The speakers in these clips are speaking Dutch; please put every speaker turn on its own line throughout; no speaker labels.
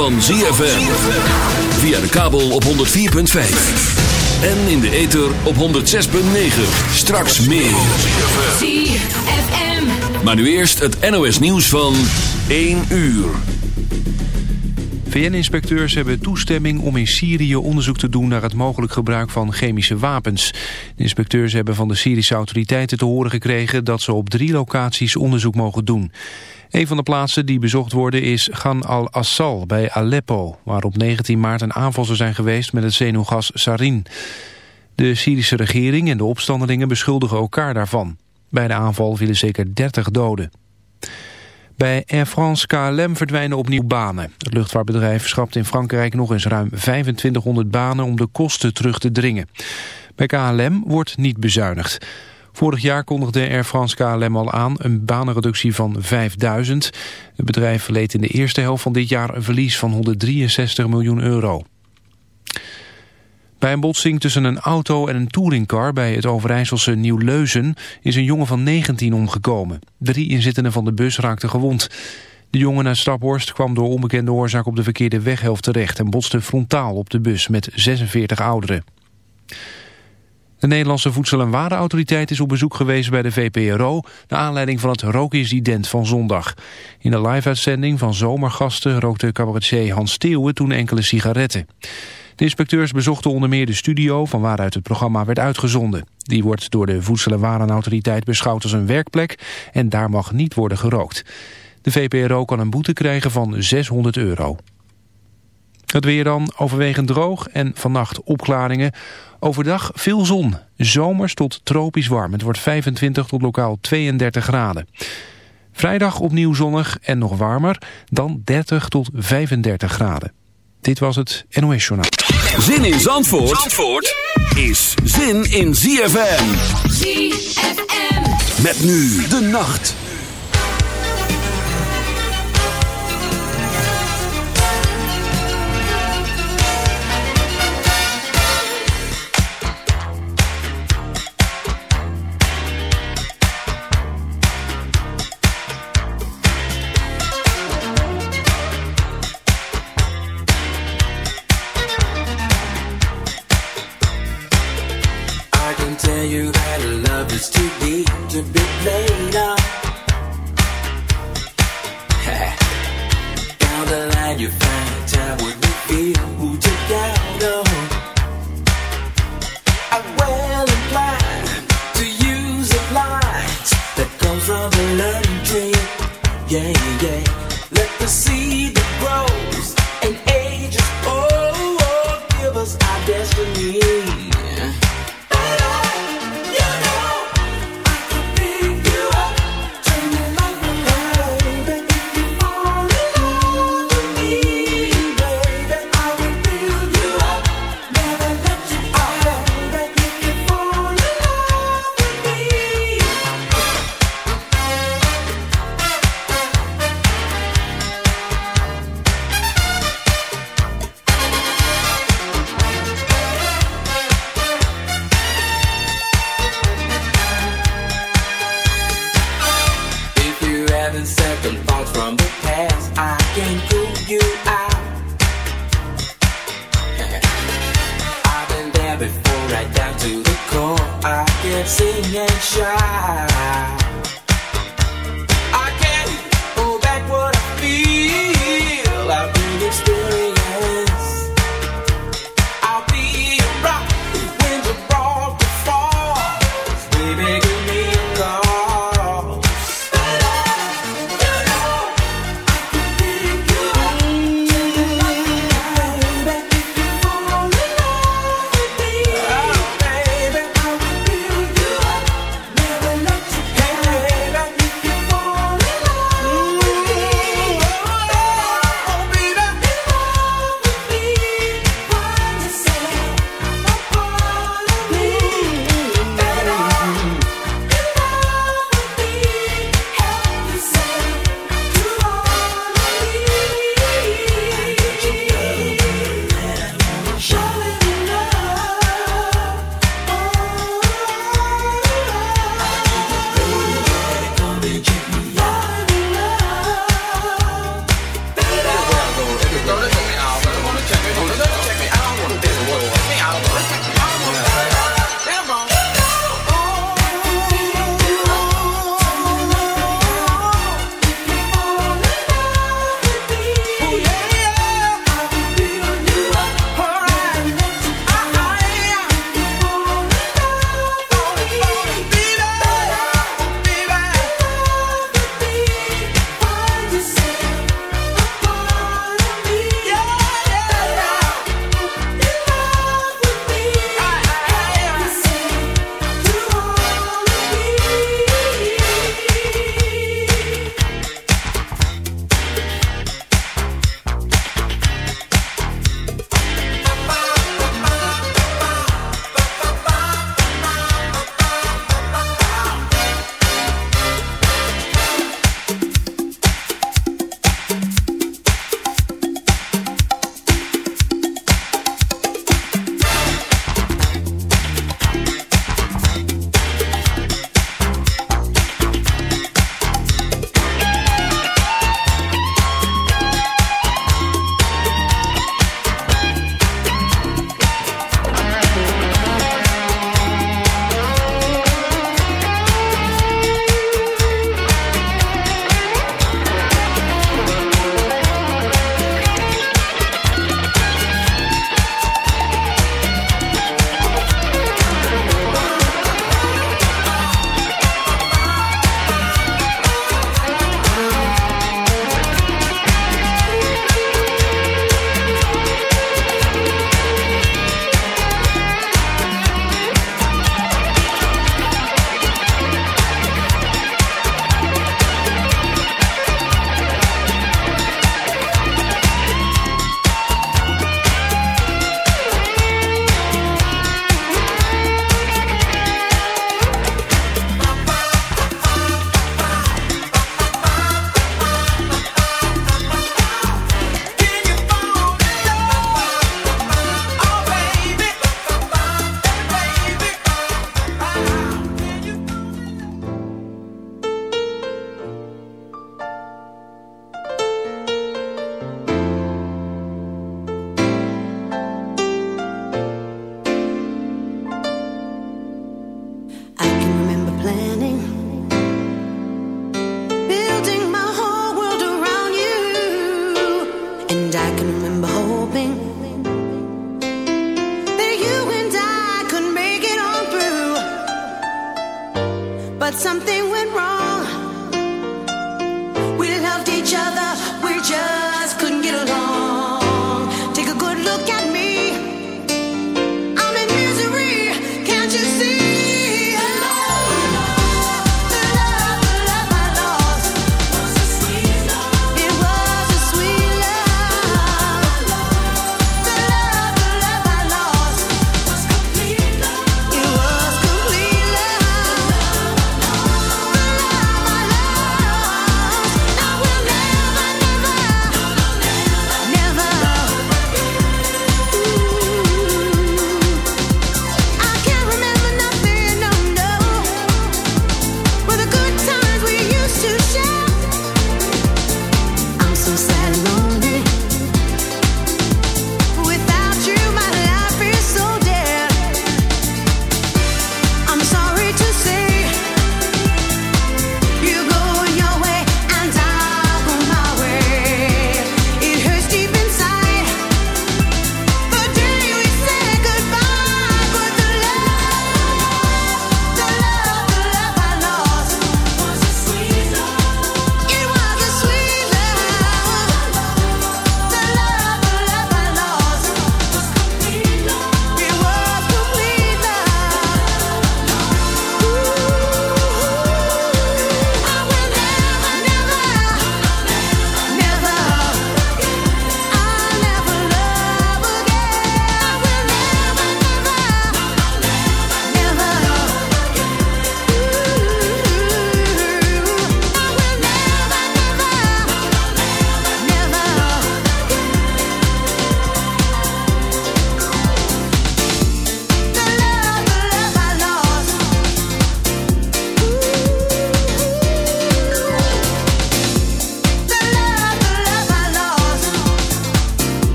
van ZFM. Via de kabel op 104.5. En in de ether op 106.9. Straks meer.
ZFM.
Maar nu eerst het NOS nieuws van 1 uur.
VN-inspecteurs hebben toestemming om in Syrië onderzoek te doen naar het mogelijk gebruik van chemische wapens. De inspecteurs hebben van de Syrische autoriteiten te horen gekregen dat ze op drie locaties onderzoek mogen doen. Een van de plaatsen die bezocht worden is Gan al-Assal bij Aleppo, waar op 19 maart een aanval zou zijn geweest met het zenuwgas sarin. De Syrische regering en de opstandelingen beschuldigen elkaar daarvan. Bij de aanval vielen zeker 30 doden. Bij Air France KLM verdwijnen opnieuw banen. Het luchtvaartbedrijf schrapt in Frankrijk nog eens ruim 2500 banen om de kosten terug te dringen. Bij KLM wordt niet bezuinigd. Vorig jaar kondigde Air France KLM al aan een banenreductie van 5000. Het bedrijf leed in de eerste helft van dit jaar een verlies van 163 miljoen euro. Bij een botsing tussen een auto en een touringcar bij het Overijsselse Nieuw-Leuzen is een jongen van 19 omgekomen. Drie inzittenden van de bus raakten gewond. De jongen uit Staphorst kwam door onbekende oorzaak op de verkeerde weghelft terecht en botste frontaal op de bus met 46 ouderen. De Nederlandse Voedsel- en Warenautoriteit is op bezoek geweest bij de VPRO... naar aanleiding van het rookincident van zondag. In de live-uitzending van Zomergasten rookte cabaretier Hans Steeuwen toen enkele sigaretten. De inspecteurs bezochten onder meer de studio van waaruit het programma werd uitgezonden. Die wordt door de Voedsel- en Warenautoriteit beschouwd als een werkplek en daar mag niet worden gerookt. De VPRO kan een boete krijgen van 600 euro. Het weer dan overwegend droog en vannacht opklaringen. Overdag veel zon, zomers tot tropisch warm. Het wordt 25 tot lokaal 32 graden. Vrijdag opnieuw zonnig en nog warmer, dan 30 tot 35 graden. Dit was het NOS Journaal.
Zin in Zandvoort, Zandvoort is zin in ZFM.
ZFM.
Met nu de nacht.
Yeah, yeah.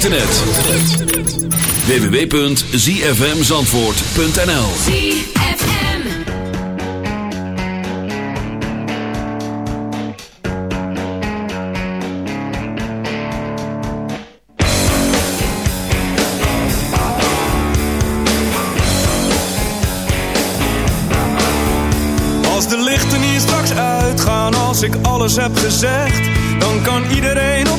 internet. www.zfmzandvoort.nl
Als de lichten hier straks uitgaan, als ik alles heb gezegd, dan kan iedereen op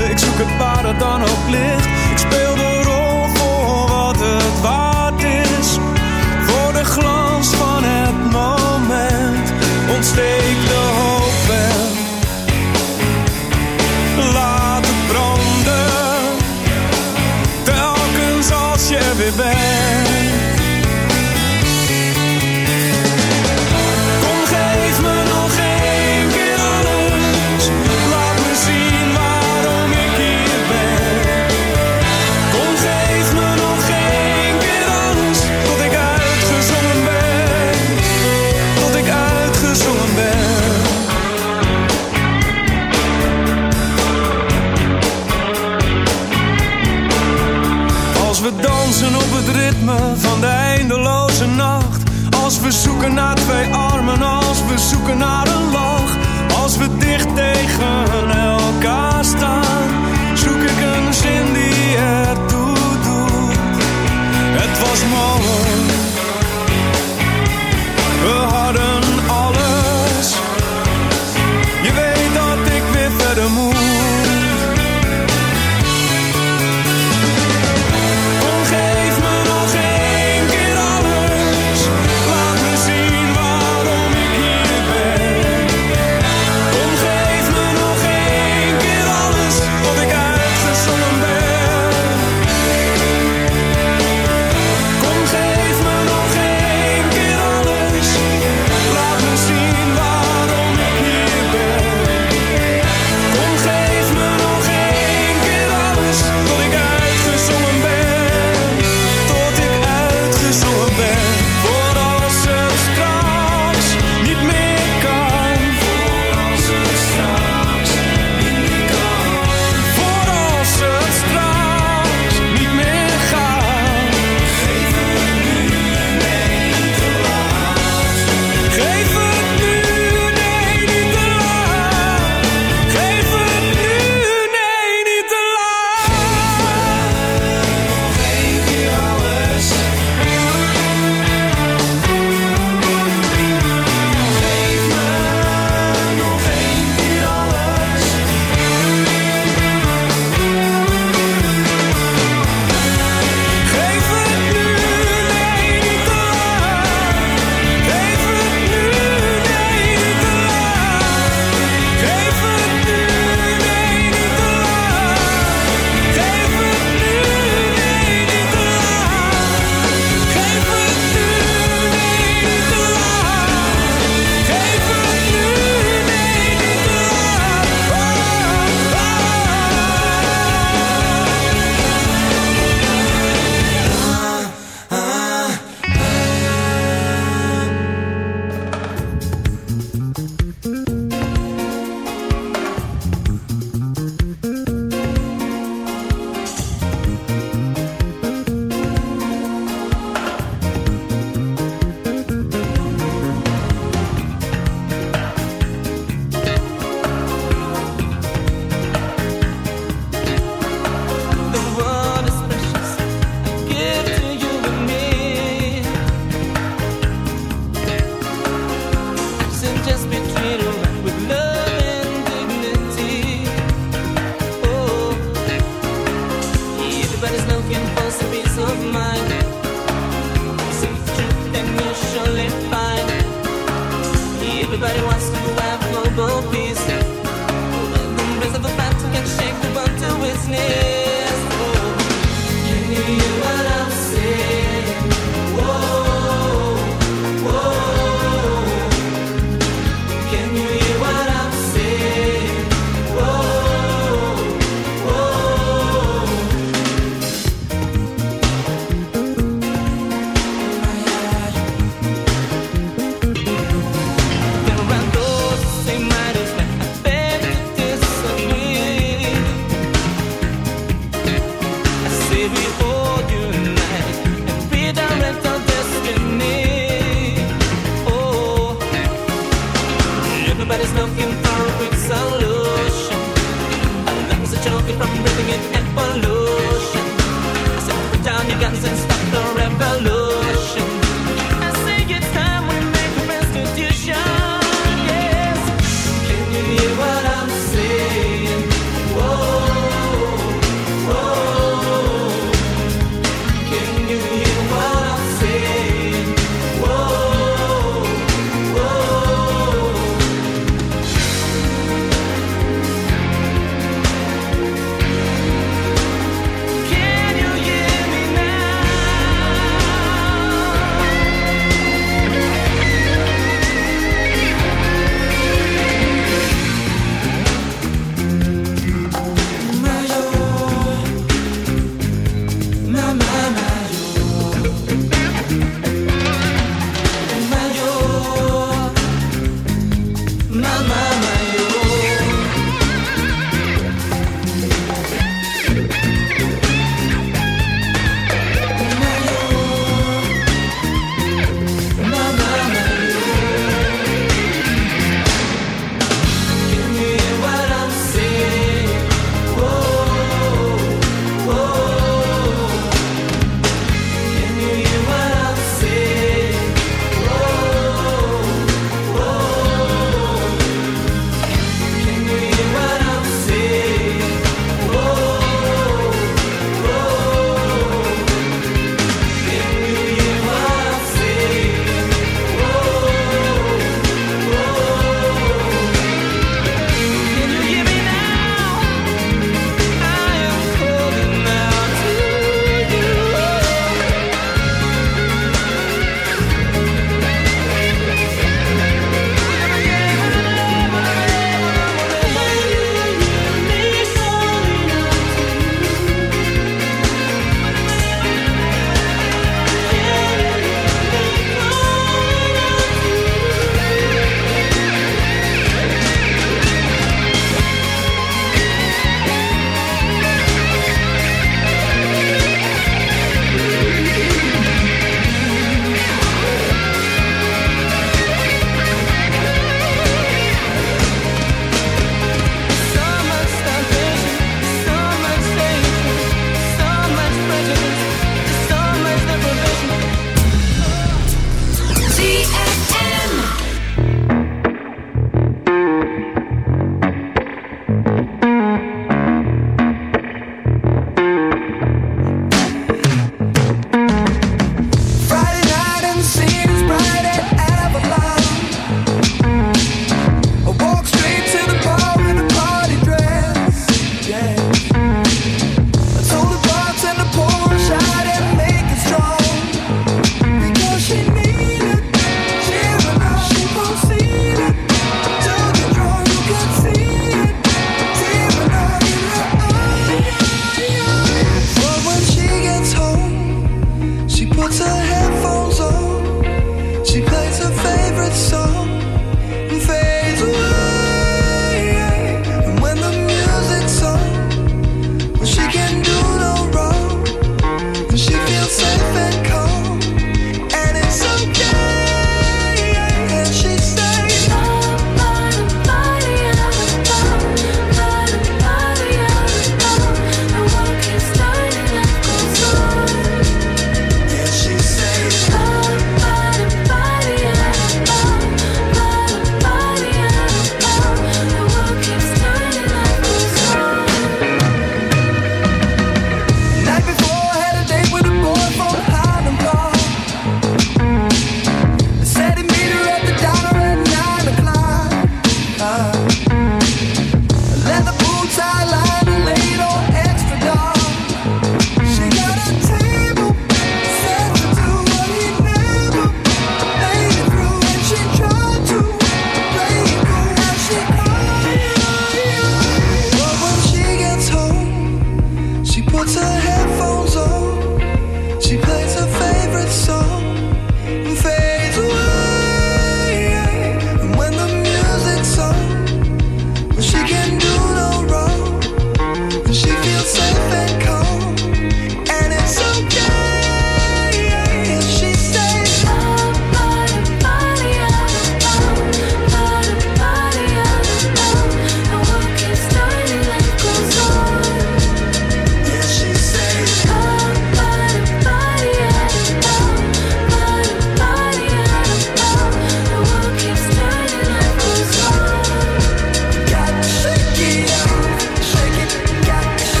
ik zoek het waar het dan ook ligt. Ik speel de rol voor wat het waard is. Voor de glans van het moment
ontsteekt.